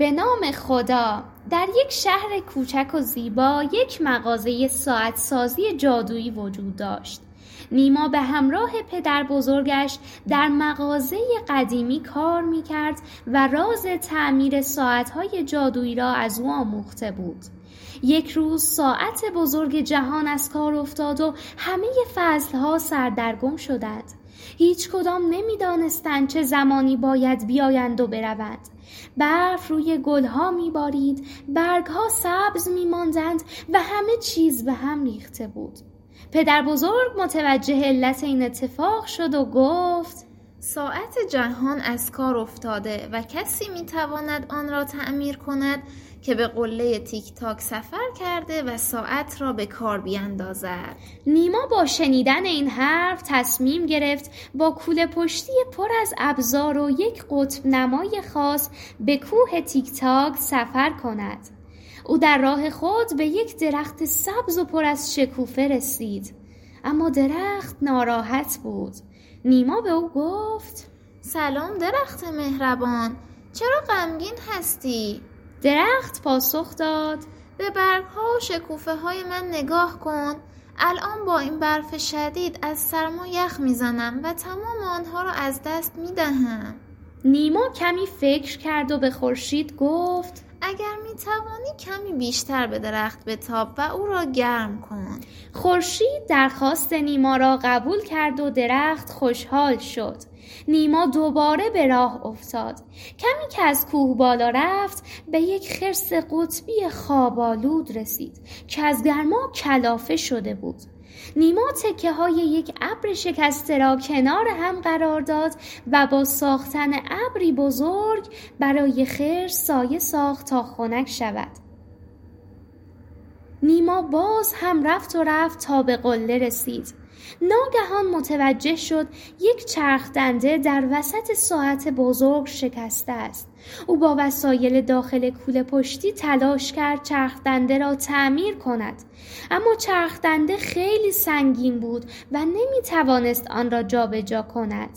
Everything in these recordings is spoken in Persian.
به نام خدا در یک شهر کوچک و زیبا یک مغازه ساعت سازی جادویی وجود داشت. نیما به همراه پدر بزرگش در مغازه قدیمی کار می کرد و راز تعمیر ساعتهای جادویی را از او آموخته بود. یک روز ساعت بزرگ جهان از کار افتاد و همه فضلها سردرگم شدند. هیچ کدام نمی دانستند چه زمانی باید بیایند و بروند. برف روی گلها می بارید برگها سبز می ماندند و همه چیز به هم ریخته بود. پدر بزرگ متوجه علت این اتفاق شد و گفت ساعت جهان از کار افتاده و کسی می تواند آن را تعمیر کند که به قله تیک تاک سفر کرده و ساعت را به کار بیاندازد. نیما با شنیدن این حرف تصمیم گرفت با کوله پشتی پر از ابزار و یک قطب نمای خاص به کوه تیک تاک سفر کند. او در راه خود به یک درخت سبز و پر از شکوفه رسید. اما درخت ناراحت بود نیما به او گفت سلام درخت مهربان چرا غمگین هستی؟ درخت پاسخ داد به برگها و شکوفه های من نگاه کن الان با این برف شدید از سرما یخ می‌زنم و تمام آنها را از دست می‌دهم نیما کمی فکر کرد و به خورشید گفت اگر می توانی کمی بیشتر به درخت بتاب و او را گرم کن. خورشید درخواست نیما را قبول کرد و درخت خوشحال شد. نیما دوباره به راه افتاد. کمی که از کوه بالا رفت به یک خرس قطبی خوابالود رسید که از گرما کلافه شده بود. نیما تکه های یک ابر شکسته را کنار هم قرار داد و با ساختن ابری بزرگ برای خیر سایه ساخت تا خنک شود. نیما باز هم رفت و رفت تا به قله رسید. ناگهان متوجه شد یک چرخ دنده در وسط ساعت بزرگ شکسته است. او با وسایل داخل کوله پشتی تلاش کرد چرخ دنده را تعمیر کند. اما چرخ دنده خیلی سنگین بود و نمی توانست آن را جابجا جا کند.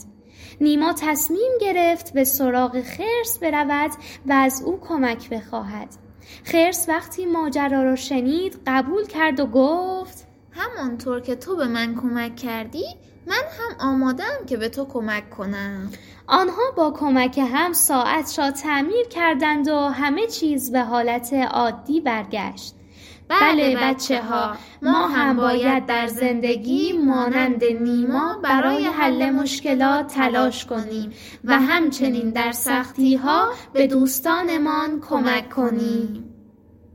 نیما تصمیم گرفت به سراغ خرس برود و از او کمک بخواهد. خرس وقتی ماجرا را شنید قبول کرد و گفت همانطور که تو به من کمک کردی من هم آمادم که به تو کمک کنم. آنها با کمک هم ساعت را تعمیر کردند و همه چیز به حالت عادی برگشت. بله بچه ها ما هم باید در زندگی مانند نیما برای حل مشکلات تلاش کنیم و همچنین در سختی ها به دوستانمان کمک کنیم.